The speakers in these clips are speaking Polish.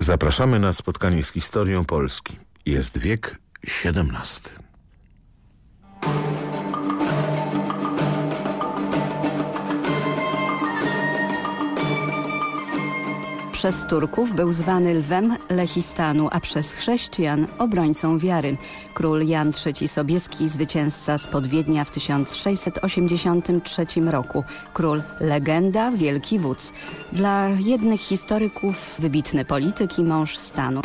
Zapraszamy na spotkanie z historią Polski. Jest wiek XVII. Przez Turków był zwany lwem Lechistanu, a przez chrześcijan obrońcą wiary. Król Jan III Sobieski, zwycięzca spod Wiednia w 1683 roku. Król legenda, wielki wódz. Dla jednych historyków wybitny polityk i mąż stanu.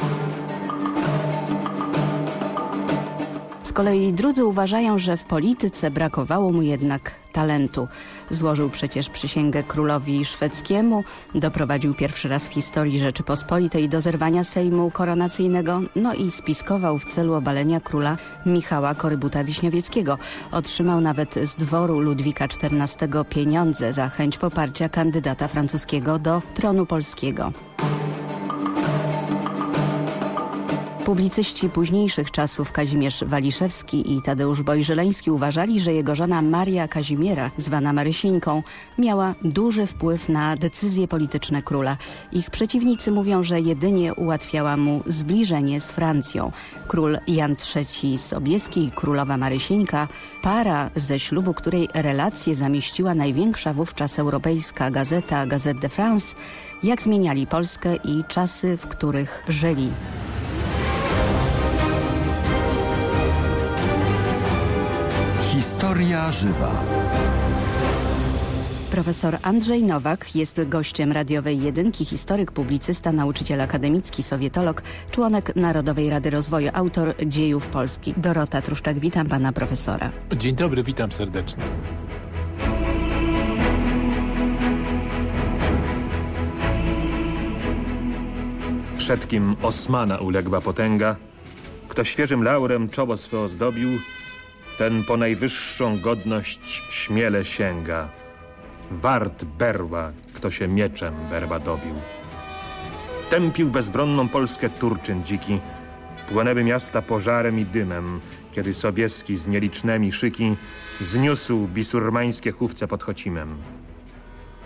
Z kolei drudzy uważają, że w polityce brakowało mu jednak talentu. Złożył przecież przysięgę królowi szwedzkiemu, doprowadził pierwszy raz w historii Rzeczypospolitej do zerwania Sejmu koronacyjnego, no i spiskował w celu obalenia króla Michała Korybuta-Wiśniowieckiego. Otrzymał nawet z dworu Ludwika XIV pieniądze za chęć poparcia kandydata francuskiego do tronu polskiego. Publicyści późniejszych czasów Kazimierz Waliszewski i Tadeusz Bojżeleński uważali, że jego żona Maria Kazimiera, zwana Marysieńką, miała duży wpływ na decyzje polityczne króla. Ich przeciwnicy mówią, że jedynie ułatwiała mu zbliżenie z Francją. Król Jan III Sobieski i królowa Marysieńka, para ze ślubu, której relacje zamieściła największa wówczas europejska gazeta Gazette de France, jak zmieniali Polskę i czasy, w których żyli. Historia żywa. Profesor Andrzej Nowak jest gościem radiowej jedynki, historyk, publicysta, nauczyciel akademicki, sowietolog, członek Narodowej Rady Rozwoju, autor dziejów Polski. Dorota Truszczak, witam pana profesora. Dzień dobry, witam serdecznie. Przed kim Osmana uległa potęga, kto świeżym laurem czoło swe ozdobił, ten po najwyższą godność śmiele sięga. Wart berła, kto się mieczem berba dobił. Tępił bezbronną Polskę Turczyn dziki. Płonęły miasta pożarem i dymem, kiedy Sobieski z nielicznymi szyki zniósł bisurmańskie chówce pod Chocimem.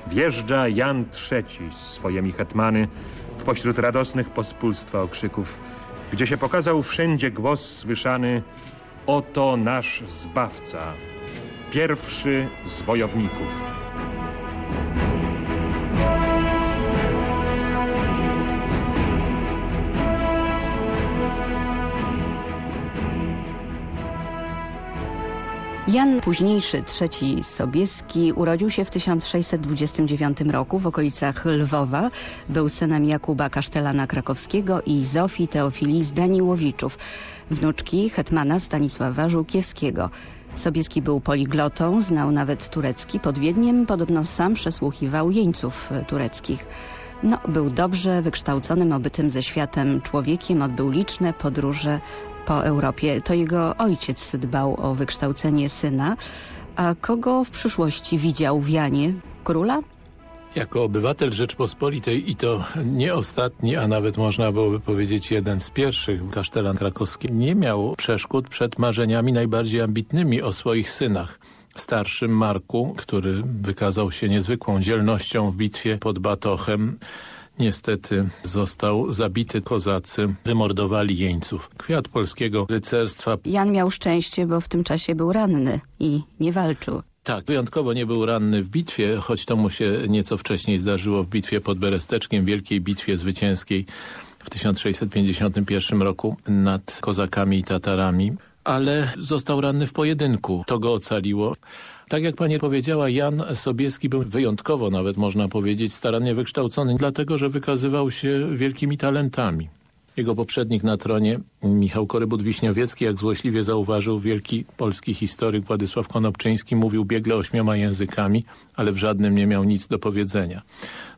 Wjeżdża Jan III z swojemi hetmany w pośród radosnych pospólstwa okrzyków, gdzie się pokazał wszędzie głos słyszany Oto nasz Zbawca, pierwszy z wojowników. Jan późniejszy, trzeci Sobieski, urodził się w 1629 roku w okolicach Lwowa. Był synem Jakuba Kasztelana Krakowskiego i Zofii Teofilii z Daniłowiczów, wnuczki hetmana Stanisława Żółkiewskiego. Sobieski był poliglotą, znał nawet turecki. Pod Wiedniem podobno sam przesłuchiwał jeńców tureckich. No, był dobrze wykształconym, obytym ze światem człowiekiem, odbył liczne podróże po Europie. To jego ojciec dbał o wykształcenie syna. A kogo w przyszłości widział w Janie? Króla? Jako obywatel Rzeczpospolitej i to nie ostatni, a nawet można byłoby powiedzieć jeden z pierwszych, kasztelan krakowski, nie miał przeszkód przed marzeniami najbardziej ambitnymi o swoich synach starszym Marku, który wykazał się niezwykłą dzielnością w bitwie pod Batochem, niestety został zabity. Kozacy wymordowali jeńców. Kwiat polskiego rycerstwa. Jan miał szczęście, bo w tym czasie był ranny i nie walczył. Tak, wyjątkowo nie był ranny w bitwie, choć to mu się nieco wcześniej zdarzyło w bitwie pod Beresteczkiem, wielkiej bitwie zwycięskiej w 1651 roku nad Kozakami i Tatarami, ale został ranny w pojedynku. To go ocaliło. Tak jak pani powiedziała, Jan Sobieski był wyjątkowo nawet można powiedzieć starannie wykształcony, dlatego że wykazywał się wielkimi talentami. Jego poprzednik na tronie, Michał Korybut-Wiśniowiecki, jak złośliwie zauważył wielki polski historyk Władysław Konopczyński, mówił biegle ośmioma językami, ale w żadnym nie miał nic do powiedzenia.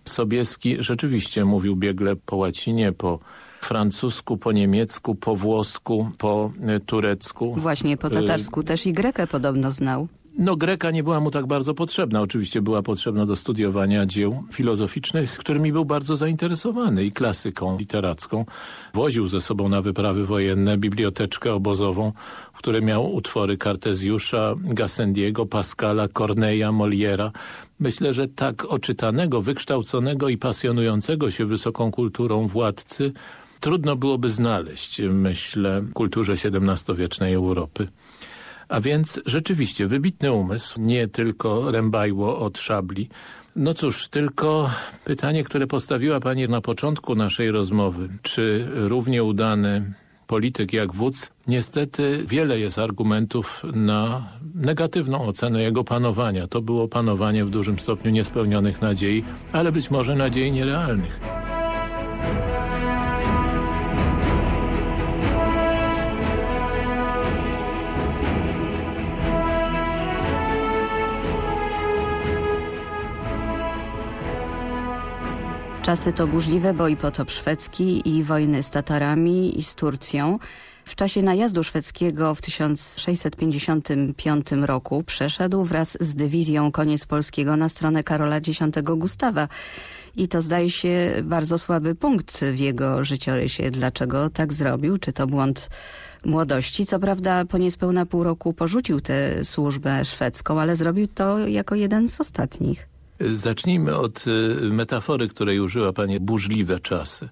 Sobieski rzeczywiście mówił biegle po łacinie, po francusku, po niemiecku, po włosku, po turecku. Właśnie po tatarsku też i grekę podobno znał. No Greka nie była mu tak bardzo potrzebna. Oczywiście była potrzebna do studiowania dzieł filozoficznych, którymi był bardzo zainteresowany i klasyką literacką. Woził ze sobą na wyprawy wojenne biblioteczkę obozową, w której miał utwory Kartezjusza, Gassendiego, Pascala, Corneja, Moliera. Myślę, że tak oczytanego, wykształconego i pasjonującego się wysoką kulturą władcy trudno byłoby znaleźć, myślę, w kulturze XVII-wiecznej Europy. A więc rzeczywiście wybitny umysł, nie tylko rębajło od szabli. No cóż, tylko pytanie, które postawiła Pani na początku naszej rozmowy. Czy równie udany polityk jak wódz, niestety wiele jest argumentów na negatywną ocenę jego panowania. To było panowanie w dużym stopniu niespełnionych nadziei, ale być może nadziei nierealnych. Czasy to burzliwe, bo i potop szwedzki i wojny z Tatarami i z Turcją. W czasie najazdu szwedzkiego w 1655 roku przeszedł wraz z dywizją koniec polskiego na stronę Karola X Gustawa. I to zdaje się bardzo słaby punkt w jego życiorysie. Dlaczego tak zrobił? Czy to błąd młodości? Co prawda po niespełna pół roku porzucił tę służbę szwedzką, ale zrobił to jako jeden z ostatnich. Zacznijmy od y, metafory, której użyła Pani, burzliwe czasy.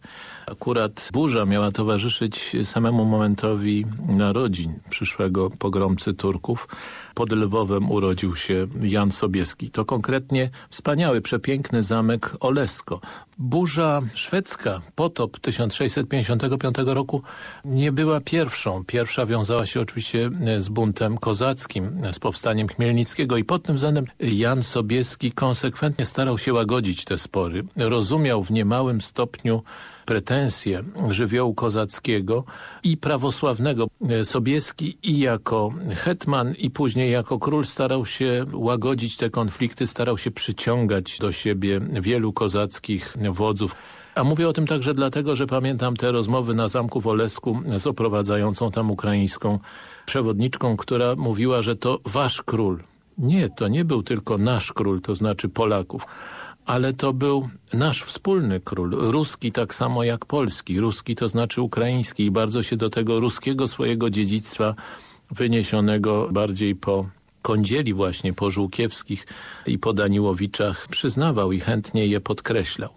Akurat burza miała towarzyszyć samemu momentowi narodzin przyszłego pogromcy Turków. Pod Lwowem urodził się Jan Sobieski. To konkretnie wspaniały, przepiękny zamek Olesko. Burza szwedzka, potop 1655 roku nie była pierwszą. Pierwsza wiązała się oczywiście z buntem kozackim, z powstaniem Chmielnickiego i pod tym względem Jan Sobieski konsekwentnie starał się łagodzić te spory. Rozumiał w niemałym stopniu pretensje żywiołu kozackiego i prawosławnego. Sobieski i jako hetman i później jako król starał się łagodzić te konflikty, starał się przyciągać do siebie wielu kozackich wodzów. A mówię o tym także dlatego, że pamiętam te rozmowy na Zamku w Olesku z oprowadzającą tam ukraińską przewodniczką, która mówiła, że to wasz król. Nie, to nie był tylko nasz król, to znaczy Polaków ale to był nasz wspólny król, ruski tak samo jak polski. Ruski to znaczy ukraiński i bardzo się do tego ruskiego swojego dziedzictwa wyniesionego bardziej po kądzieli właśnie po Żółkiewskich i po Daniłowiczach przyznawał i chętnie je podkreślał.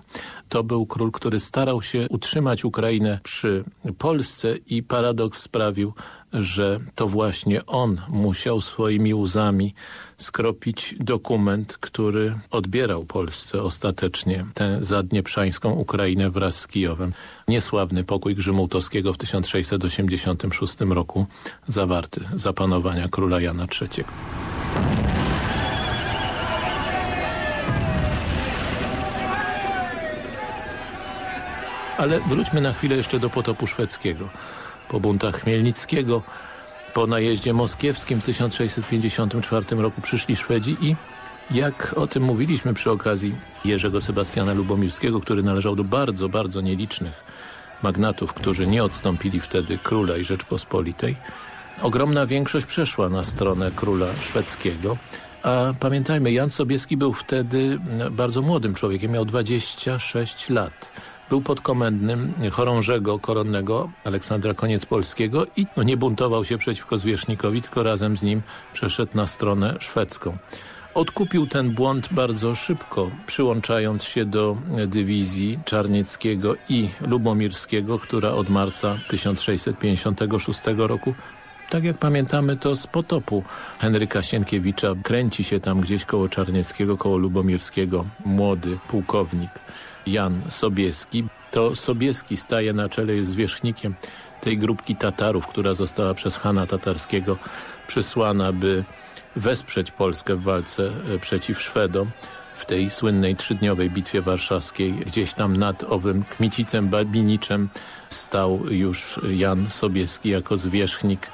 To był król, który starał się utrzymać Ukrainę przy Polsce i paradoks sprawił, że to właśnie on musiał swoimi łzami skropić dokument, który odbierał Polsce ostatecznie tę zadnieprzańską Ukrainę wraz z Kijowem. Niesławny pokój Grzymałtowskiego w 1686 roku zawarty za panowania króla Jana III. Ale wróćmy na chwilę jeszcze do potopu szwedzkiego. Po buntach Chmielnickiego, po najeździe moskiewskim w 1654 roku przyszli Szwedzi i jak o tym mówiliśmy przy okazji Jerzego Sebastiana Lubomirskiego, który należał do bardzo, bardzo nielicznych magnatów, którzy nie odstąpili wtedy króla i Rzeczpospolitej, ogromna większość przeszła na stronę króla szwedzkiego, a pamiętajmy, Jan Sobieski był wtedy bardzo młodym człowiekiem, miał 26 lat. Był podkomendnym chorążego koronnego Aleksandra Koniec Polskiego i no, nie buntował się przeciwko zwierzchnikowi, tylko razem z nim przeszedł na stronę szwedzką. Odkupił ten błąd bardzo szybko, przyłączając się do dywizji Czarnieckiego i Lubomirskiego, która od marca 1656 roku tak jak pamiętamy to z potopu Henryka Sienkiewicza. Kręci się tam gdzieś koło Czarnieckiego, koło Lubomirskiego młody pułkownik Jan Sobieski. To Sobieski staje na czele, jest zwierzchnikiem tej grupki Tatarów, która została przez Hana Tatarskiego przysłana, by wesprzeć Polskę w walce e, przeciw Szwedom w tej słynnej trzydniowej bitwie warszawskiej. Gdzieś tam nad owym Kmicicem Babiniczem stał już Jan Sobieski jako zwierzchnik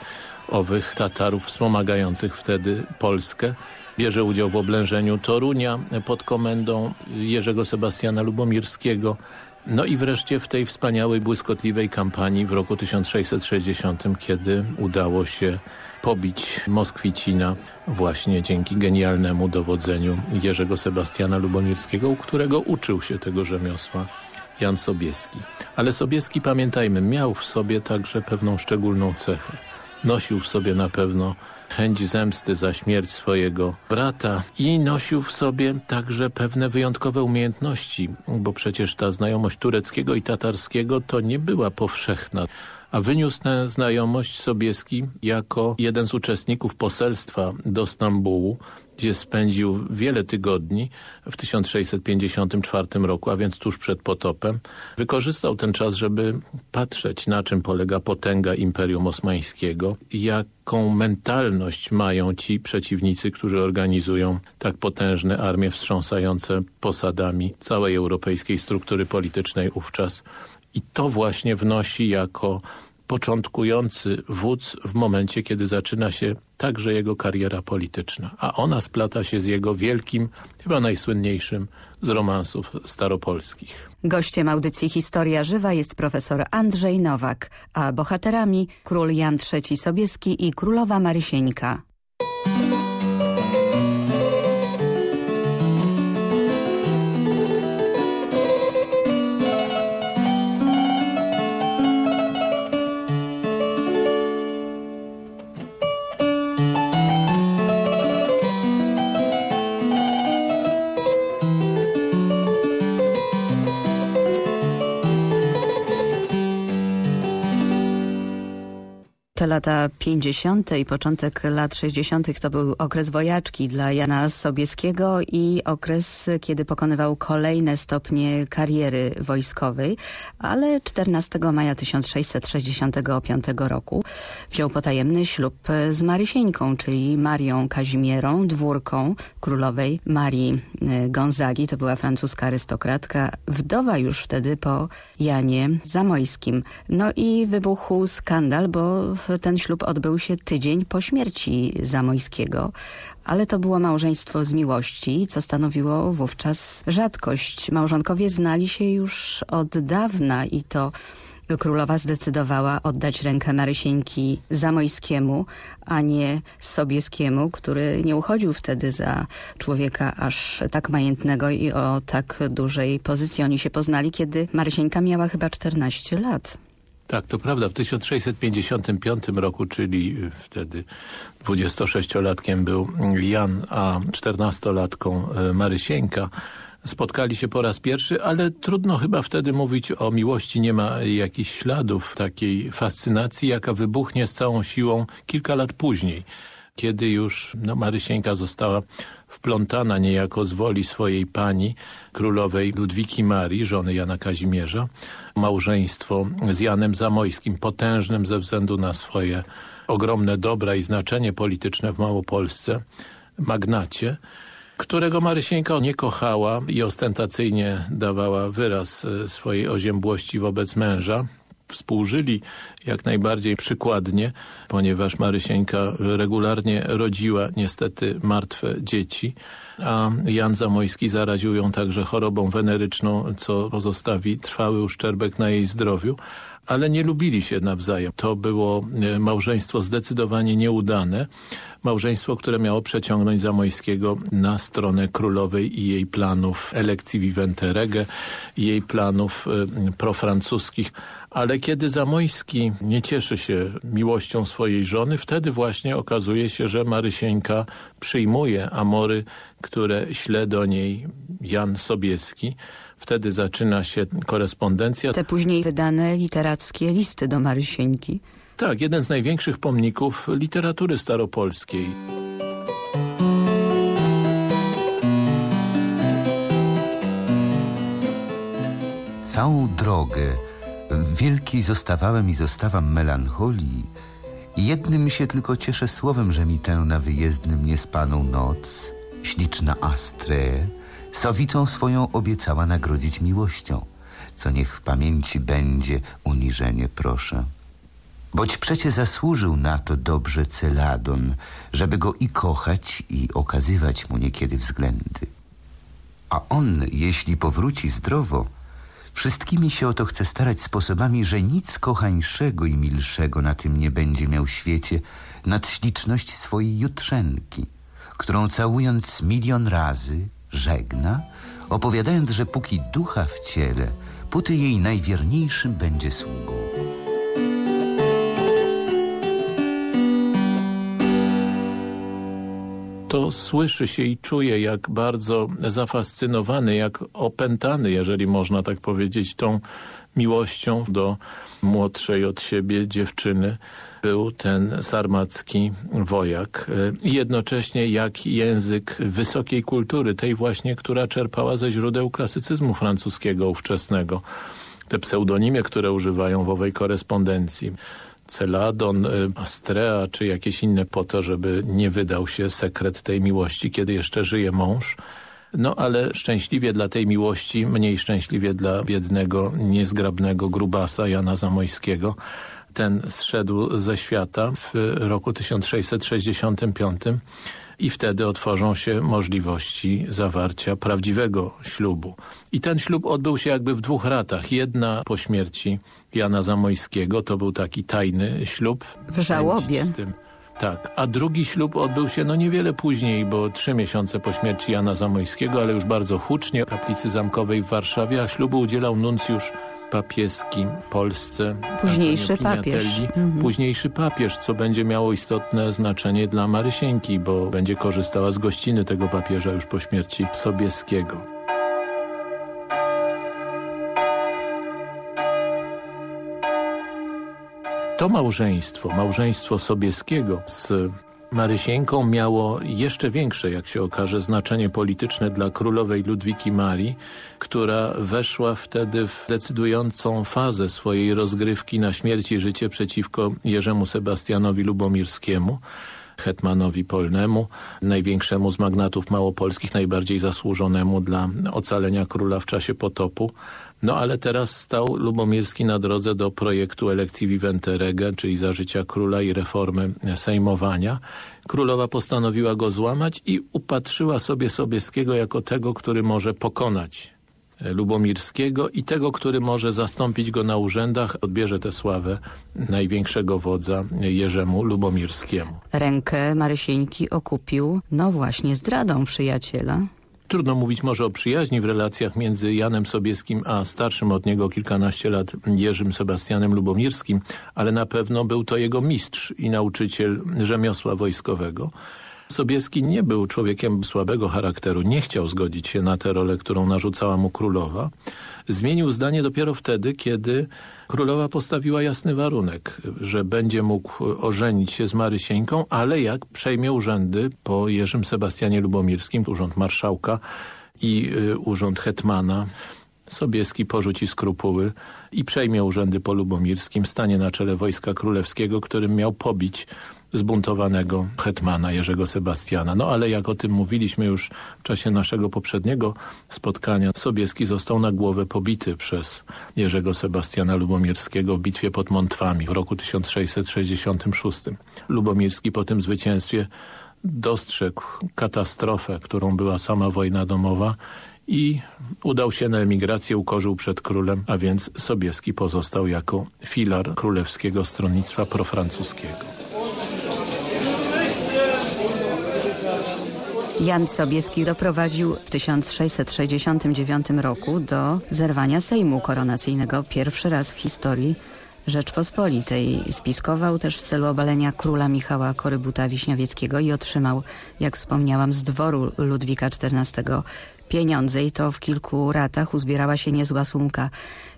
owych Tatarów wspomagających wtedy Polskę. Bierze udział w oblężeniu Torunia pod komendą Jerzego Sebastiana Lubomirskiego. No i wreszcie w tej wspaniałej, błyskotliwej kampanii w roku 1660, kiedy udało się pobić Moskwicina właśnie dzięki genialnemu dowodzeniu Jerzego Sebastiana Lubomirskiego, u którego uczył się tego rzemiosła Jan Sobieski. Ale Sobieski, pamiętajmy, miał w sobie także pewną szczególną cechę. Nosił w sobie na pewno chęć zemsty za śmierć swojego brata i nosił w sobie także pewne wyjątkowe umiejętności, bo przecież ta znajomość tureckiego i tatarskiego to nie była powszechna a wyniósł tę znajomość Sobieski jako jeden z uczestników poselstwa do Stambułu, gdzie spędził wiele tygodni w 1654 roku, a więc tuż przed potopem. Wykorzystał ten czas, żeby patrzeć, na czym polega potęga Imperium Osmańskiego jaką mentalność mają ci przeciwnicy, którzy organizują tak potężne armie wstrząsające posadami całej europejskiej struktury politycznej wówczas. I to właśnie wnosi jako początkujący wódz w momencie, kiedy zaczyna się także jego kariera polityczna, a ona splata się z jego wielkim, chyba najsłynniejszym z romansów staropolskich. Gościem audycji Historia Żywa jest profesor Andrzej Nowak, a bohaterami król Jan III Sobieski i królowa Marysieńka. Te lata 50. i początek lat 60. to był okres wojaczki dla Jana Sobieskiego i okres, kiedy pokonywał kolejne stopnie kariery wojskowej, ale 14 maja 1665 roku wziął potajemny ślub z Marysieńką, czyli Marią Kazimierą, dwórką królowej Marii e, Gonzagi. To była francuska arystokratka, wdowa już wtedy po Janie Zamojskim. No i wybuchł skandal, bo ten ślub odbył się tydzień po śmierci Zamojskiego, ale to było małżeństwo z miłości, co stanowiło wówczas rzadkość. Małżonkowie znali się już od dawna i to królowa zdecydowała oddać rękę Marysieńki Zamojskiemu, a nie Sobieskiemu, który nie uchodził wtedy za człowieka aż tak majętnego i o tak dużej pozycji. Oni się poznali, kiedy Marysieńka miała chyba 14 lat. Tak, to prawda. W 1655 roku, czyli wtedy 26-latkiem był Jan, a 14-latką e, Marysieńka, spotkali się po raz pierwszy, ale trudno chyba wtedy mówić o miłości. Nie ma jakichś śladów takiej fascynacji, jaka wybuchnie z całą siłą kilka lat później kiedy już no, Marysieńka została wplątana niejako z woli swojej pani, królowej Ludwiki Marii, żony Jana Kazimierza, małżeństwo z Janem Zamojskim, potężnym ze względu na swoje ogromne dobra i znaczenie polityczne w Małopolsce, magnacie, którego Marysieńka nie kochała i ostentacyjnie dawała wyraz e, swojej oziębłości wobec męża, współżyli jak najbardziej przykładnie, ponieważ Marysieńka regularnie rodziła niestety martwe dzieci, a Jan Zamojski zaraził ją także chorobą weneryczną, co pozostawi trwały uszczerbek na jej zdrowiu, ale nie lubili się nawzajem. To było e, małżeństwo zdecydowanie nieudane, małżeństwo, które miało przeciągnąć Zamojskiego na stronę królowej i jej planów elekcji Vivente Rege, jej planów e, profrancuskich, ale kiedy Zamojski nie cieszy się miłością swojej żony, wtedy właśnie okazuje się, że Marysieńka przyjmuje amory, które śle do niej Jan Sobieski. Wtedy zaczyna się korespondencja. Te później wydane literackie listy do Marysieńki. Tak, jeden z największych pomników literatury staropolskiej. Całą drogę Wielki zostawałem i zostawam melancholii i jednym się tylko cieszę słowem, że mi tę na wyjezdnym niespaną noc śliczna Astre sowitą swoją obiecała nagrodzić miłością, co niech w pamięci będzie uniżenie proszę. Boć przecie zasłużył na to dobrze Celadon, żeby go i kochać i okazywać mu niekiedy względy. A on, jeśli powróci zdrowo, Wszystkimi się o to chce starać sposobami, że nic kochańszego i milszego na tym nie będzie miał świecie nad śliczność swojej jutrzenki, którą całując milion razy żegna, opowiadając, że póki ducha w ciele, póty jej najwierniejszym będzie sługą. to słyszy się i czuje, jak bardzo zafascynowany, jak opętany, jeżeli można tak powiedzieć, tą miłością do młodszej od siebie dziewczyny był ten sarmacki wojak. I jednocześnie jak język wysokiej kultury, tej właśnie, która czerpała ze źródeł klasycyzmu francuskiego ówczesnego. Te pseudonimy, które używają w owej korespondencji. Celadon, y, Astrea czy jakieś inne po to, żeby nie wydał się sekret tej miłości, kiedy jeszcze żyje mąż. No ale szczęśliwie dla tej miłości, mniej szczęśliwie dla biednego, niezgrabnego grubasa Jana Zamojskiego. Ten zszedł ze świata w roku 1665 i wtedy otworzą się możliwości zawarcia prawdziwego ślubu. I ten ślub odbył się jakby w dwóch ratach. Jedna po śmierci Jana Zamojskiego, to był taki tajny ślub. W żałobie. Tak, a drugi ślub odbył się no niewiele później, bo trzy miesiące po śmierci Jana Zamojskiego, ale już bardzo hucznie w kaplicy zamkowej w Warszawie, a ślubu udzielał nuncjusz papieski Polsce. Późniejszy papież. Mhm. Późniejszy papież, co będzie miało istotne znaczenie dla Marysieńki, bo będzie korzystała z gościny tego papieża już po śmierci Sobieskiego. To małżeństwo, małżeństwo Sobieskiego z Marysieńką miało jeszcze większe, jak się okaże, znaczenie polityczne dla królowej Ludwiki Marii, która weszła wtedy w decydującą fazę swojej rozgrywki na śmierć i życie przeciwko Jerzemu Sebastianowi Lubomirskiemu, hetmanowi polnemu, największemu z magnatów małopolskich, najbardziej zasłużonemu dla ocalenia króla w czasie potopu. No ale teraz stał Lubomirski na drodze do projektu elekcji Vivente Rege, czyli za życia króla i reformy sejmowania. Królowa postanowiła go złamać i upatrzyła sobie Sobieskiego jako tego, który może pokonać Lubomirskiego i tego, który może zastąpić go na urzędach, odbierze tę sławę największego wodza Jerzemu Lubomirskiemu. Rękę Marysieńki okupił, no właśnie, zdradą przyjaciela. Trudno mówić może o przyjaźni w relacjach między Janem Sobieskim a starszym od niego kilkanaście lat Jerzym Sebastianem Lubomirskim, ale na pewno był to jego mistrz i nauczyciel rzemiosła wojskowego. Sobieski nie był człowiekiem słabego charakteru, nie chciał zgodzić się na tę rolę, którą narzucała mu królowa. Zmienił zdanie dopiero wtedy, kiedy królowa postawiła jasny warunek, że będzie mógł ożenić się z Marysieńką, ale jak przejmie urzędy po Jerzym Sebastianie Lubomirskim, urząd marszałka i y, urząd hetmana, Sobieski porzuci skrupuły i przejmie urzędy po Lubomirskim, stanie na czele wojska królewskiego, którym miał pobić zbuntowanego hetmana Jerzego Sebastiana. No ale jak o tym mówiliśmy już w czasie naszego poprzedniego spotkania, Sobieski został na głowę pobity przez Jerzego Sebastiana Lubomirskiego w bitwie pod Montwami w roku 1666. Lubomirski po tym zwycięstwie dostrzegł katastrofę, którą była sama wojna domowa i udał się na emigrację, ukorzył przed królem, a więc Sobieski pozostał jako filar królewskiego stronnictwa profrancuskiego. Jan Sobieski doprowadził w 1669 roku do zerwania Sejmu Koronacyjnego pierwszy raz w historii Rzeczpospolitej. Spiskował też w celu obalenia króla Michała Korybuta Wiśniowieckiego i otrzymał, jak wspomniałam, z dworu Ludwika XIV pieniądze i to w kilku ratach uzbierała się niezła sumka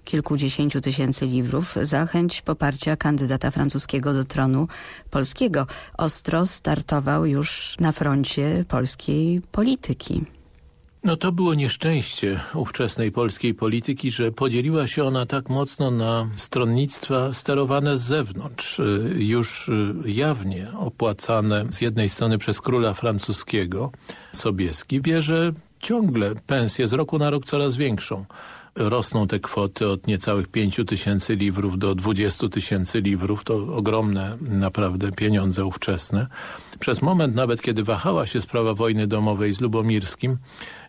kilkudziesięciu tysięcy liwrów za chęć poparcia kandydata francuskiego do tronu polskiego. Ostro startował już na froncie polskiej polityki. No to było nieszczęście ówczesnej polskiej polityki, że podzieliła się ona tak mocno na stronnictwa sterowane z zewnątrz, już jawnie opłacane z jednej strony przez króla francuskiego, Sobieski, bierze ciągle pensję z roku na rok coraz większą. Rosną te kwoty od niecałych 5 tysięcy liwrów do 20 tysięcy liwrów. To ogromne naprawdę pieniądze ówczesne. Przez moment nawet, kiedy wahała się sprawa wojny domowej z Lubomirskim,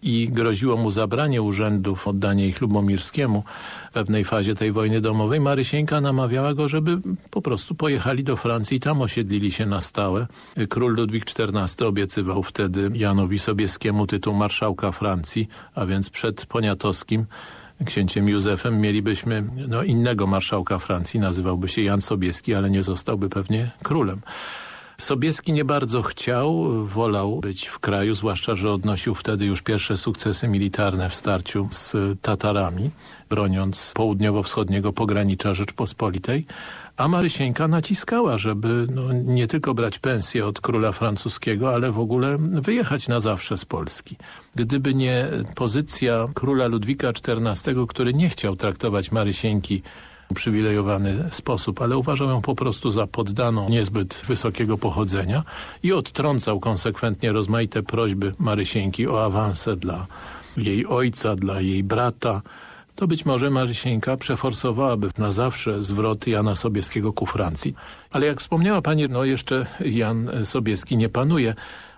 i groziło mu zabranie urzędów, oddanie ich Lubomirskiemu w pewnej fazie tej wojny domowej, Marysieńka namawiała go, żeby po prostu pojechali do Francji i tam osiedlili się na stałe. Król Ludwik XIV obiecywał wtedy Janowi Sobieskiemu tytuł marszałka Francji, a więc przed Poniatowskim księciem Józefem mielibyśmy no, innego marszałka Francji, nazywałby się Jan Sobieski, ale nie zostałby pewnie królem. Sobieski nie bardzo chciał, wolał być w kraju, zwłaszcza, że odnosił wtedy już pierwsze sukcesy militarne w starciu z Tatarami, broniąc południowo-wschodniego pogranicza Rzeczpospolitej, a Marysieńka naciskała, żeby no, nie tylko brać pensję od króla francuskiego, ale w ogóle wyjechać na zawsze z Polski. Gdyby nie pozycja króla Ludwika XIV, który nie chciał traktować Marysieńki uprzywilejowany sposób, ale uważał ją po prostu za poddaną niezbyt wysokiego pochodzenia i odtrącał konsekwentnie rozmaite prośby Marysieńki o awanse dla jej ojca, dla jej brata, to być może Marysieńka przeforsowałaby na zawsze zwrot Jana Sobieskiego ku Francji. Ale jak wspomniała pani, no jeszcze Jan Sobieski nie panuje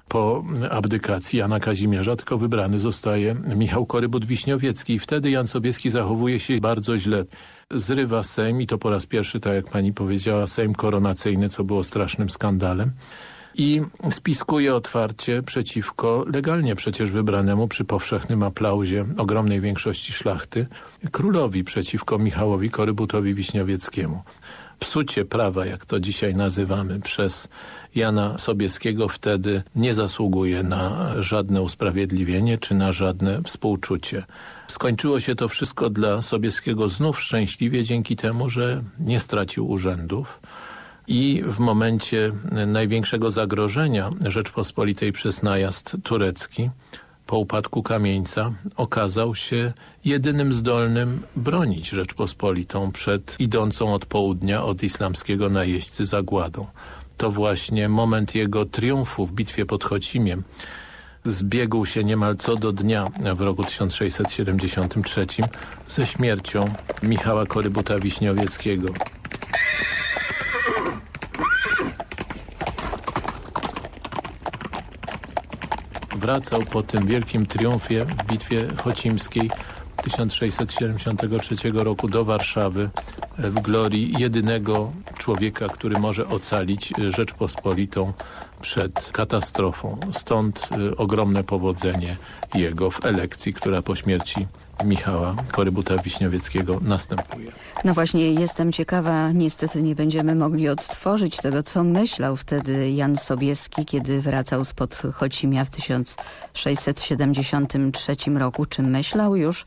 po abdykacji Jana Kazimierza, tylko wybrany zostaje Michał Korybut-Wiśniowiecki i wtedy Jan Sobieski zachowuje się bardzo źle. Zrywa Sejm i to po raz pierwszy, tak jak pani powiedziała, Sejm koronacyjny, co było strasznym skandalem i spiskuje otwarcie przeciwko legalnie przecież wybranemu przy powszechnym aplauzie ogromnej większości szlachty królowi przeciwko Michałowi Korybutowi Wiśniowieckiemu. Psucie prawa, jak to dzisiaj nazywamy, przez Jana Sobieskiego wtedy nie zasługuje na żadne usprawiedliwienie czy na żadne współczucie. Skończyło się to wszystko dla Sobieskiego znów szczęśliwie dzięki temu, że nie stracił urzędów i w momencie największego zagrożenia Rzeczpospolitej przez najazd turecki po upadku Kamieńca okazał się jedynym zdolnym bronić Rzeczpospolitą przed idącą od południa od islamskiego najeźdźcy zagładą. To właśnie moment jego triumfu w bitwie pod Chocimiem zbiegł się niemal co do dnia w roku 1673 ze śmiercią Michała Korybuta Wiśniowieckiego. Wracał po tym wielkim triumfie w bitwie chocimskiej 1673 roku do Warszawy w glorii jedynego człowieka, który może ocalić Rzeczpospolitą przed katastrofą. Stąd y, ogromne powodzenie jego w elekcji, która po śmierci Michała Korybuta-Wiśniowieckiego następuje. No właśnie, jestem ciekawa, niestety nie będziemy mogli odtworzyć tego, co myślał wtedy Jan Sobieski, kiedy wracał spod Chocimia w 1673 roku. Czy myślał już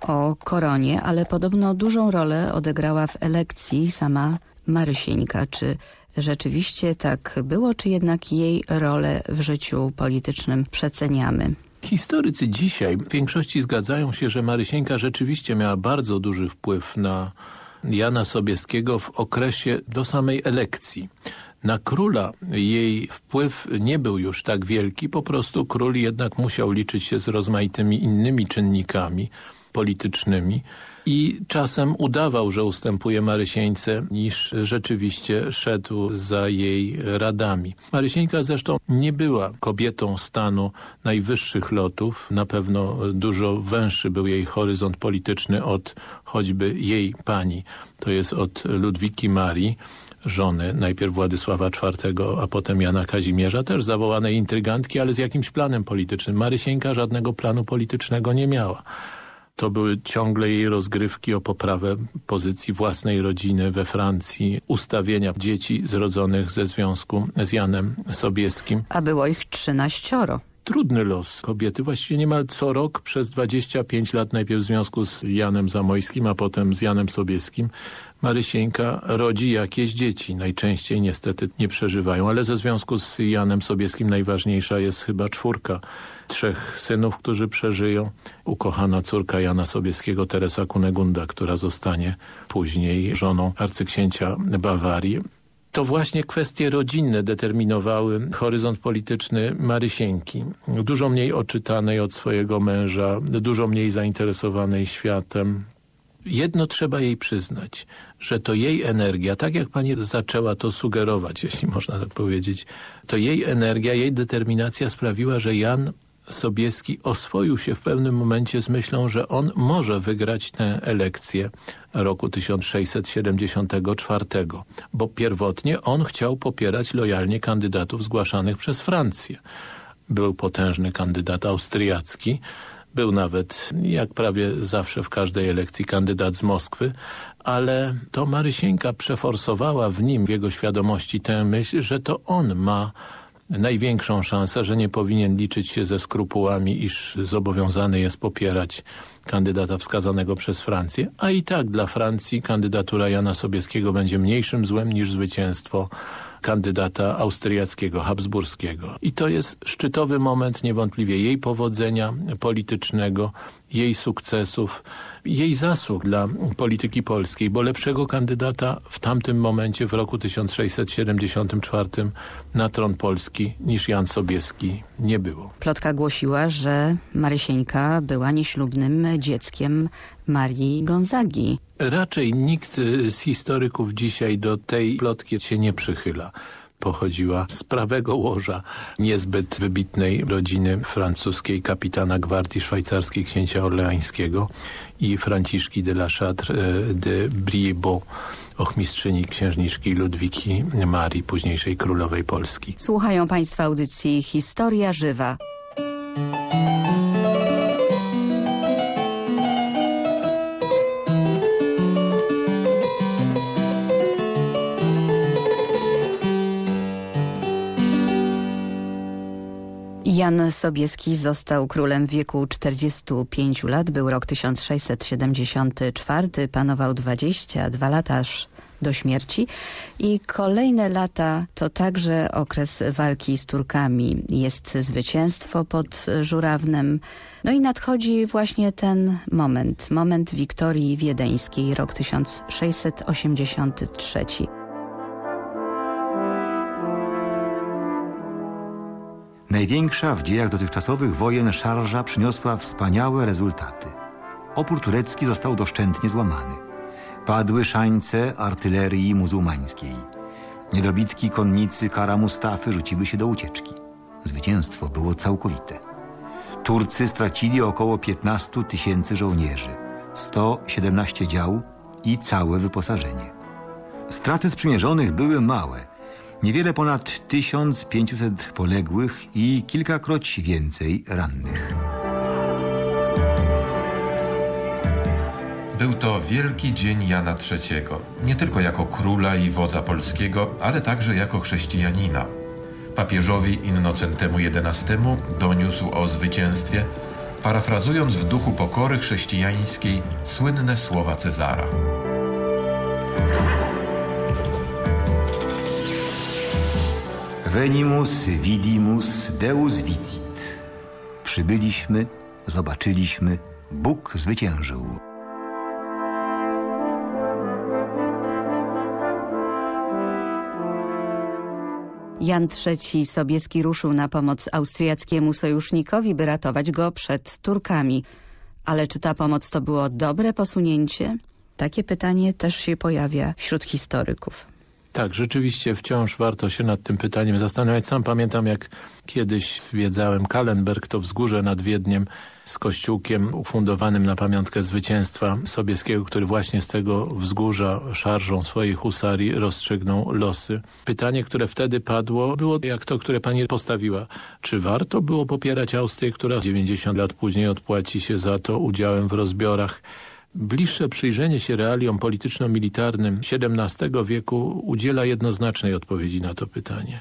o koronie, ale podobno dużą rolę odegrała w elekcji sama Marysieńka. Czy rzeczywiście tak było, czy jednak jej rolę w życiu politycznym przeceniamy? Historycy dzisiaj w większości zgadzają się, że Marysieńka rzeczywiście miała bardzo duży wpływ na Jana Sobieskiego w okresie do samej elekcji. Na króla jej wpływ nie był już tak wielki, po prostu król jednak musiał liczyć się z rozmaitymi innymi czynnikami politycznymi i czasem udawał, że ustępuje Marysieńce, niż rzeczywiście szedł za jej radami. Marysieńka zresztą nie była kobietą stanu najwyższych lotów. Na pewno dużo węższy był jej horyzont polityczny od choćby jej pani. To jest od Ludwiki Marii żony, najpierw Władysława IV, a potem Jana Kazimierza, też zawołanej intrygantki, ale z jakimś planem politycznym. Marysieńka żadnego planu politycznego nie miała to były ciągle jej rozgrywki o poprawę pozycji własnej rodziny we Francji, ustawienia dzieci zrodzonych ze związku z Janem Sobieskim. A było ich trzynaścioro trudny los kobiety. Właściwie niemal co rok przez 25 lat, najpierw w związku z Janem Zamojskim, a potem z Janem Sobieskim, Marysieńka rodzi jakieś dzieci. Najczęściej niestety nie przeżywają, ale ze związku z Janem Sobieskim najważniejsza jest chyba czwórka trzech synów, którzy przeżyją. Ukochana córka Jana Sobieskiego, Teresa Kunegunda, która zostanie później żoną arcyksięcia Bawarii. To właśnie kwestie rodzinne determinowały horyzont polityczny Marysieńki. Dużo mniej oczytanej od swojego męża, dużo mniej zainteresowanej światem, jedno trzeba jej przyznać, że to jej energia, tak jak pani zaczęła to sugerować, jeśli można tak powiedzieć, to jej energia, jej determinacja sprawiła, że Jan Sobieski oswoił się w pewnym momencie z myślą, że on może wygrać tę elekcję roku 1674, bo pierwotnie on chciał popierać lojalnie kandydatów zgłaszanych przez Francję. Był potężny kandydat austriacki, był nawet, jak prawie zawsze w każdej elekcji, kandydat z Moskwy, ale to Marysieńka przeforsowała w nim, w jego świadomości tę myśl, że to on ma największą szansę, że nie powinien liczyć się ze skrupułami, iż zobowiązany jest popierać kandydata wskazanego przez Francję, a i tak dla Francji kandydatura Jana Sobieskiego będzie mniejszym złem niż zwycięstwo kandydata austriackiego, habsburskiego. I to jest szczytowy moment niewątpliwie jej powodzenia politycznego, jej sukcesów, jej zasług dla polityki polskiej, bo lepszego kandydata w tamtym momencie, w roku 1674 na tron Polski niż Jan Sobieski nie było. Plotka głosiła, że Marysieńka była nieślubnym dzieckiem Marii Gonzagi. Raczej nikt z historyków dzisiaj do tej plotki się nie przychyla pochodziła z prawego łoża niezbyt wybitnej rodziny francuskiej kapitana gwardii szwajcarskiej księcia orleańskiego i Franciszki de la Chatre e, de Briebon ochmistrzyni księżniczki Ludwiki Marii, późniejszej królowej Polski. Słuchają Państwo audycji Historia Żywa. Jan Sobieski został królem w wieku 45 lat. Był rok 1674, panował 22 lata aż do śmierci i kolejne lata to także okres walki z Turkami. Jest zwycięstwo pod Żurawnem. No i nadchodzi właśnie ten moment, moment Wiktorii Wiedeńskiej, rok 1683. Największa w dziejach dotychczasowych wojen szarża przyniosła wspaniałe rezultaty. Opór turecki został doszczętnie złamany. Padły szańce artylerii muzułmańskiej. Niedobitki konnicy Kara Mustafy rzuciły się do ucieczki. Zwycięstwo było całkowite. Turcy stracili około 15 tysięcy żołnierzy, 117 dział i całe wyposażenie. Straty sprzymierzonych były małe – Niewiele ponad 1500 poległych i kilkakroć więcej rannych. Był to wielki dzień Jana III, nie tylko jako króla i wodza polskiego, ale także jako chrześcijanina. Papieżowi Innocentemu XI doniósł o zwycięstwie, parafrazując w duchu pokory chrześcijańskiej słynne słowa Cezara. Venimus vidimus Deus vicit. Przybyliśmy, zobaczyliśmy, Bóg zwyciężył. Jan III Sobieski ruszył na pomoc austriackiemu sojusznikowi, by ratować go przed Turkami. Ale czy ta pomoc to było dobre posunięcie? Takie pytanie też się pojawia wśród historyków. Tak, rzeczywiście wciąż warto się nad tym pytaniem zastanawiać. Sam pamiętam, jak kiedyś zwiedzałem Kalenberg, to wzgórze nad Wiedniem z kościółkiem ufundowanym na pamiątkę zwycięstwa Sobieskiego, który właśnie z tego wzgórza szarżą swojej husarii rozstrzygnął losy. Pytanie, które wtedy padło, było jak to, które pani postawiła. Czy warto było popierać Austrię, która 90 lat później odpłaci się za to udziałem w rozbiorach Bliższe przyjrzenie się realiom polityczno-militarnym XVII wieku udziela jednoznacznej odpowiedzi na to pytanie.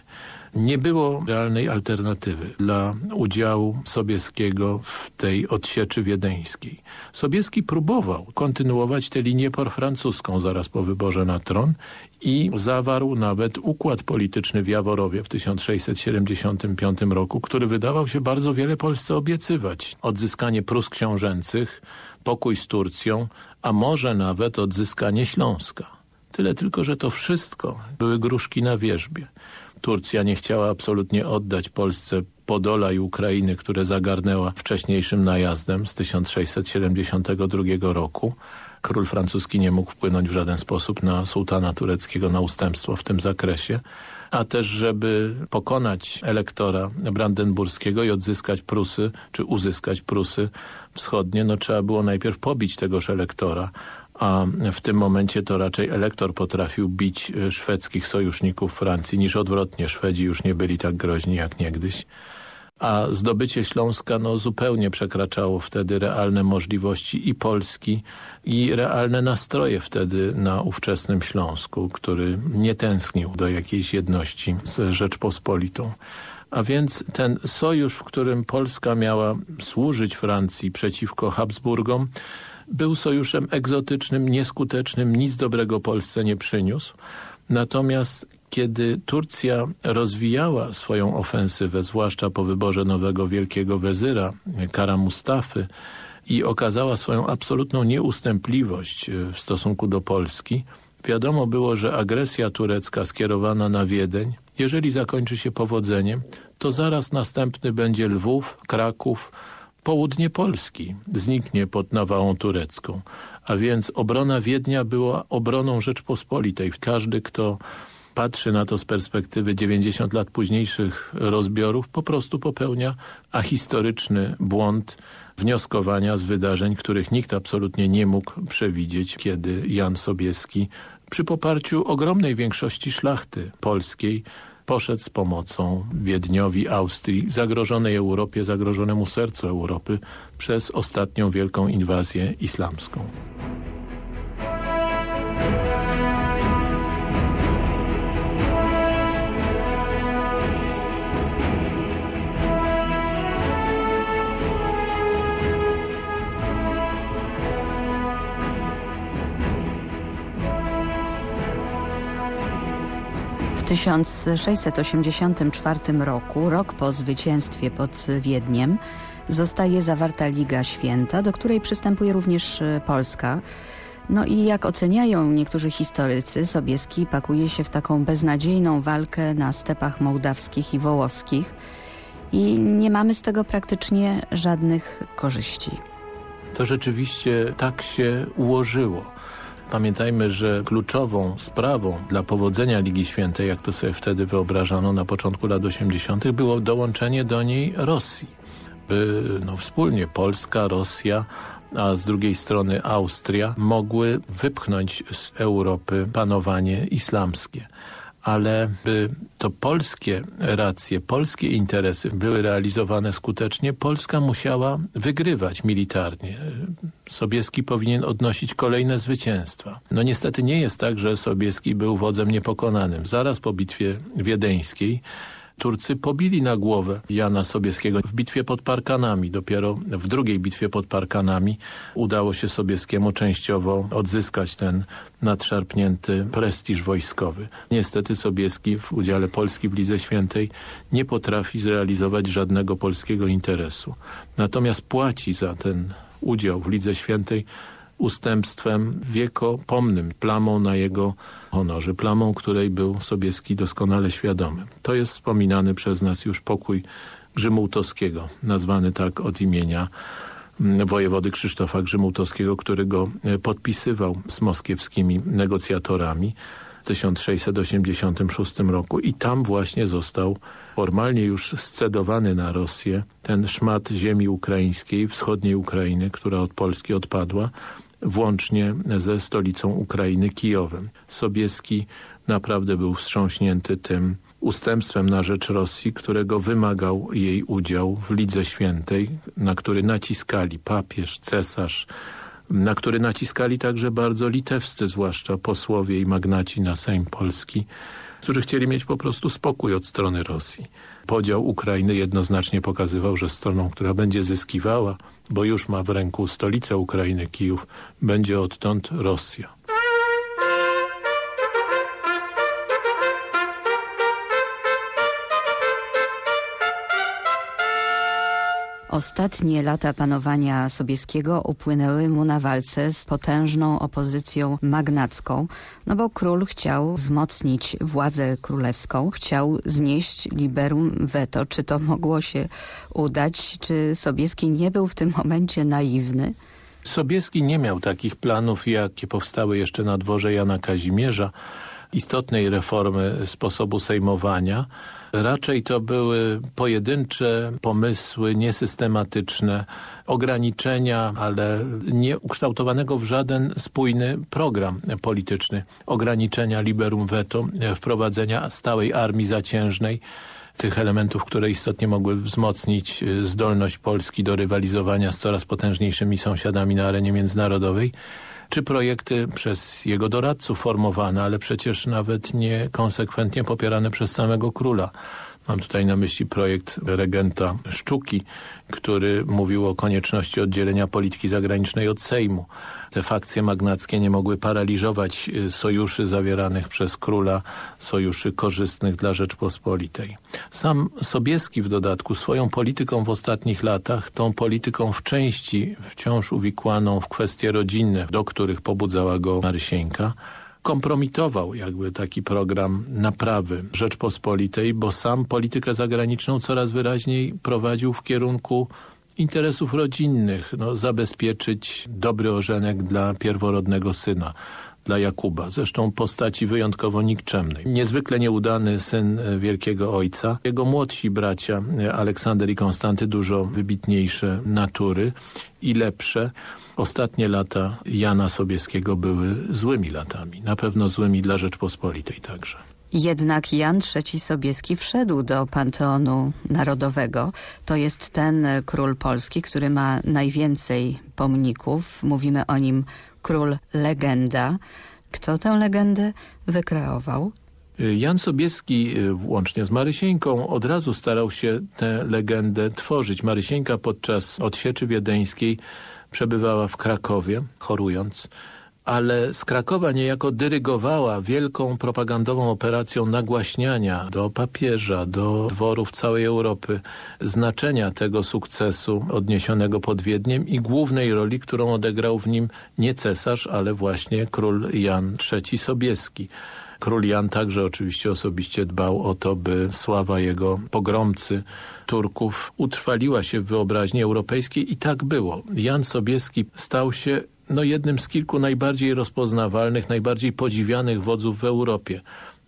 Nie było realnej alternatywy dla udziału Sobieskiego w tej odsieczy wiedeńskiej. Sobieski próbował kontynuować tę linię porfrancuską zaraz po wyborze na tron i zawarł nawet układ polityczny w Jaworowie w 1675 roku, który wydawał się bardzo wiele Polsce obiecywać. Odzyskanie Prus książęcych, pokój z Turcją, a może nawet odzyskanie Śląska. Tyle tylko, że to wszystko były gruszki na wierzbie. Turcja nie chciała absolutnie oddać Polsce Podola i Ukrainy, które zagarnęła wcześniejszym najazdem z 1672 roku. Król francuski nie mógł wpłynąć w żaden sposób na sułtana tureckiego na ustępstwo w tym zakresie a też żeby pokonać elektora brandenburskiego i odzyskać Prusy, czy uzyskać Prusy wschodnie, no trzeba było najpierw pobić tegoż elektora, a w tym momencie to raczej elektor potrafił bić e, szwedzkich sojuszników Francji niż odwrotnie. Szwedzi już nie byli tak groźni jak niegdyś a zdobycie Śląska no, zupełnie przekraczało wtedy realne możliwości i Polski i realne nastroje wtedy na ówczesnym Śląsku, który nie tęsknił do jakiejś jedności z Rzeczpospolitą. A więc ten sojusz, w którym Polska miała służyć Francji przeciwko Habsburgom, był sojuszem egzotycznym, nieskutecznym, nic dobrego Polsce nie przyniósł. Natomiast kiedy Turcja rozwijała swoją ofensywę, zwłaszcza po wyborze nowego wielkiego wezyra, Kara Mustafy, i okazała swoją absolutną nieustępliwość e, w stosunku do Polski, wiadomo było, że agresja turecka skierowana na Wiedeń, jeżeli zakończy się powodzeniem, to zaraz następny będzie Lwów, Kraków, południe Polski zniknie pod nawałą turecką. A więc obrona Wiednia była obroną Rzeczpospolitej. Każdy, kto patrzy na to z perspektywy 90 lat późniejszych rozbiorów, po prostu popełnia ahistoryczny błąd wnioskowania z wydarzeń, których nikt absolutnie nie mógł przewidzieć, kiedy Jan Sobieski przy poparciu ogromnej większości szlachty polskiej poszedł z pomocą Wiedniowi, Austrii, zagrożonej Europie, zagrożonemu sercu Europy przez ostatnią wielką inwazję islamską. 1684 roku, rok po zwycięstwie pod Wiedniem, zostaje zawarta Liga Święta, do której przystępuje również e, Polska. No i jak oceniają niektórzy historycy, Sobieski pakuje się w taką beznadziejną walkę na stepach mołdawskich i wołoskich i nie mamy z tego praktycznie żadnych korzyści. To rzeczywiście tak się ułożyło. Pamiętajmy, że kluczową sprawą dla powodzenia Ligi Świętej, jak to sobie wtedy wyobrażano na początku lat 80., było dołączenie do niej Rosji. By no, wspólnie Polska, Rosja, a z drugiej strony Austria mogły wypchnąć z Europy panowanie islamskie ale by to polskie racje, polskie interesy były realizowane skutecznie, Polska musiała wygrywać militarnie. Sobieski powinien odnosić kolejne zwycięstwa. No niestety nie jest tak, że Sobieski był wodzem niepokonanym. Zaraz po bitwie wiedeńskiej Turcy pobili na głowę Jana Sobieskiego w bitwie pod Parkanami. Dopiero w drugiej bitwie pod Parkanami udało się Sobieskiemu częściowo odzyskać ten nadszarpnięty prestiż wojskowy. Niestety Sobieski w udziale Polski w Lidze Świętej nie potrafi zrealizować żadnego polskiego interesu. Natomiast płaci za ten udział w Lidze Świętej ustępstwem wiekopomnym, plamą na jego honorze, plamą, której był Sobieski doskonale świadomy. To jest wspominany przez nas już pokój Grzymułtowskiego, nazwany tak od imienia mm, wojewody Krzysztofa Grzymułtowskiego, który go e, podpisywał z moskiewskimi negocjatorami w 1686 roku i tam właśnie został formalnie już scedowany na Rosję ten szmat ziemi ukraińskiej, wschodniej Ukrainy, która od Polski odpadła, włącznie ze stolicą Ukrainy Kijowem. Sobieski naprawdę był wstrząśnięty tym ustępstwem na rzecz Rosji, którego wymagał jej udział w Lidze Świętej, na który naciskali papież, cesarz, na który naciskali także bardzo litewscy, zwłaszcza posłowie i magnaci na Sejm Polski, którzy chcieli mieć po prostu spokój od strony Rosji. Podział Ukrainy jednoznacznie pokazywał, że stroną, która będzie zyskiwała, bo już ma w ręku stolicę Ukrainy, Kijów, będzie odtąd Rosja. Ostatnie lata panowania Sobieskiego upłynęły mu na walce z potężną opozycją magnacką, no bo król chciał wzmocnić władzę królewską, chciał znieść liberum veto. Czy to mogło się udać? Czy Sobieski nie był w tym momencie naiwny? Sobieski nie miał takich planów, jakie powstały jeszcze na dworze Jana Kazimierza, istotnej reformy sposobu sejmowania. Raczej to były pojedyncze pomysły, niesystematyczne, ograniczenia, ale nie ukształtowanego w żaden spójny program polityczny. Ograniczenia liberum veto, wprowadzenia stałej armii zaciężnej, tych elementów, które istotnie mogły wzmocnić zdolność Polski do rywalizowania z coraz potężniejszymi sąsiadami na arenie międzynarodowej czy projekty przez jego doradców formowane, ale przecież nawet nie konsekwentnie popierane przez samego króla. Mam tutaj na myśli projekt regenta Szczuki, który mówił o konieczności oddzielenia polityki zagranicznej od Sejmu. Te fakcje magnackie nie mogły paraliżować y, sojuszy zawieranych przez króla, sojuszy korzystnych dla Rzeczpospolitej. Sam Sobieski w dodatku swoją polityką w ostatnich latach, tą polityką w części wciąż uwikłaną w kwestie rodzinne, do których pobudzała go Marysieńka, kompromitował jakby taki program naprawy Rzeczpospolitej, bo sam politykę zagraniczną coraz wyraźniej prowadził w kierunku interesów rodzinnych, no, zabezpieczyć dobry ożenek dla pierworodnego syna dla Jakuba, zresztą postaci wyjątkowo nikczemnej. Niezwykle nieudany syn wielkiego ojca. Jego młodsi bracia Aleksander i Konstanty dużo wybitniejsze natury i lepsze. Ostatnie lata Jana Sobieskiego były złymi latami, na pewno złymi dla Rzeczpospolitej także. Jednak Jan III Sobieski wszedł do Panteonu Narodowego. To jest ten król polski, który ma najwięcej pomników. Mówimy o nim król legenda. Kto tę legendę wykreował? Jan Sobieski, łącznie z Marysieńką, od razu starał się tę legendę tworzyć. Marysieńka podczas odsieczy wiedeńskiej przebywała w Krakowie, chorując, ale z Krakowa niejako dyrygowała wielką propagandową operacją nagłaśniania do papieża, do dworów całej Europy znaczenia tego sukcesu odniesionego pod Wiedniem i głównej roli, którą odegrał w nim nie cesarz, ale właśnie król Jan III Sobieski. Król Jan także oczywiście osobiście dbał o to, by sława jego pogromcy Turków utrwaliła się w wyobraźni europejskiej i tak było. Jan Sobieski stał się no, jednym z kilku najbardziej rozpoznawalnych, najbardziej podziwianych wodzów w Europie.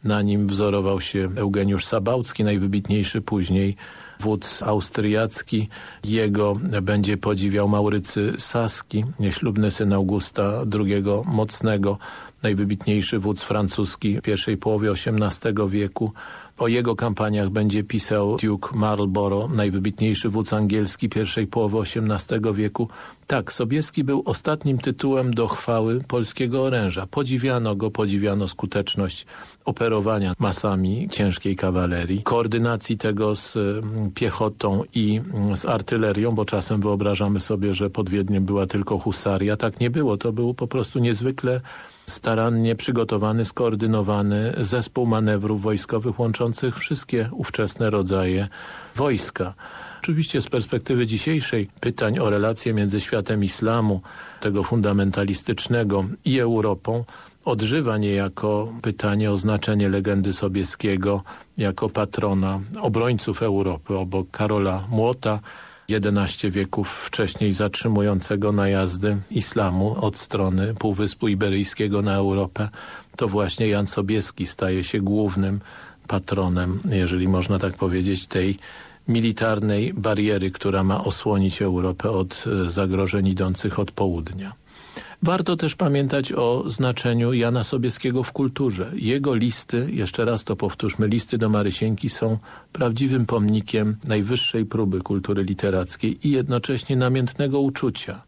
Na nim wzorował się Eugeniusz Sabałcki, najwybitniejszy później wódz austriacki. Jego będzie podziwiał Maurycy Saski, nieślubny syn Augusta II Mocnego, najwybitniejszy wódz francuski w pierwszej połowie XVIII wieku. O jego kampaniach będzie pisał Duke Marlborough, najwybitniejszy wódz angielski pierwszej połowy XVIII wieku. Tak, Sobieski był ostatnim tytułem do chwały polskiego oręża. Podziwiano go, podziwiano skuteczność operowania masami ciężkiej kawalerii, koordynacji tego z mm, piechotą i mm, z artylerią, bo czasem wyobrażamy sobie, że pod Wiedniem była tylko husaria. Tak nie było. To był po prostu niezwykle starannie przygotowany, skoordynowany zespół manewrów wojskowych łączących wszystkie ówczesne rodzaje wojska. Oczywiście z perspektywy dzisiejszej pytań o relacje między światem islamu, tego fundamentalistycznego i Europą, odżywa niejako pytanie o znaczenie legendy Sobieskiego jako patrona obrońców Europy obok Karola Młota, 11 wieków wcześniej zatrzymującego najazdy islamu od strony Półwyspu Iberyjskiego na Europę, to właśnie Jan Sobieski staje się głównym patronem, jeżeli można tak powiedzieć, tej militarnej bariery, która ma osłonić Europę od zagrożeń idących od południa. Warto też pamiętać o znaczeniu Jana Sobieskiego w kulturze. Jego listy, jeszcze raz to powtórzmy, listy do Marysieńki są prawdziwym pomnikiem najwyższej próby kultury literackiej i jednocześnie namiętnego uczucia.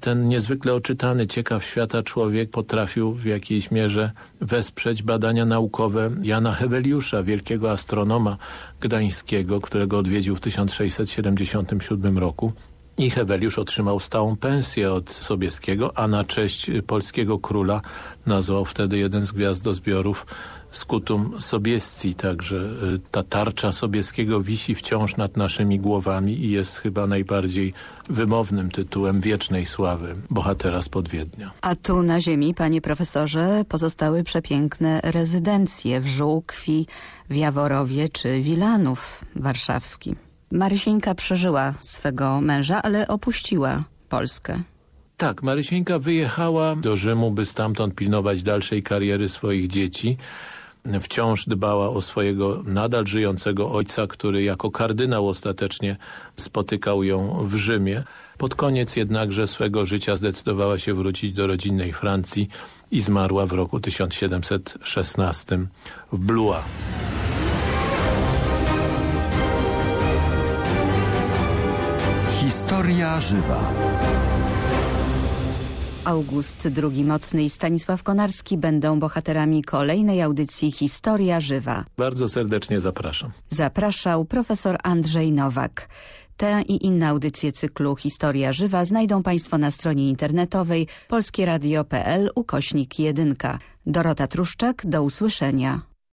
Ten niezwykle oczytany, ciekaw świata człowiek potrafił w jakiejś mierze wesprzeć badania naukowe Jana Heweliusza, wielkiego astronoma gdańskiego, którego odwiedził w 1677 roku i Heweliusz otrzymał stałą pensję od Sobieskiego, a na cześć polskiego króla nazwał wtedy jeden z gwiazdozbiorów Skutum Sobiesci, także y, ta tarcza Sobieskiego wisi wciąż nad naszymi głowami i jest chyba najbardziej wymownym tytułem wiecznej sławy bohatera z Podwiednia. A tu na ziemi, panie profesorze, pozostały przepiękne rezydencje w Żółkwi, w Jaworowie czy Wilanów warszawski. Marysieńka przeżyła swego męża, ale opuściła Polskę. Tak, Marysieńka wyjechała do Rzymu, by stamtąd pilnować dalszej kariery swoich dzieci. Wciąż dbała o swojego nadal żyjącego ojca, który jako kardynał ostatecznie spotykał ją w Rzymie. Pod koniec jednakże swego życia zdecydowała się wrócić do rodzinnej Francji i zmarła w roku 1716 w Blois. Historia żywa. August II Mocny i Stanisław Konarski będą bohaterami kolejnej audycji Historia Żywa. Bardzo serdecznie zapraszam. Zapraszał profesor Andrzej Nowak. Te i inne audycje cyklu Historia Żywa znajdą Państwo na stronie internetowej polskieradio.pl ukośnik 1. Dorota Truszczak, do usłyszenia.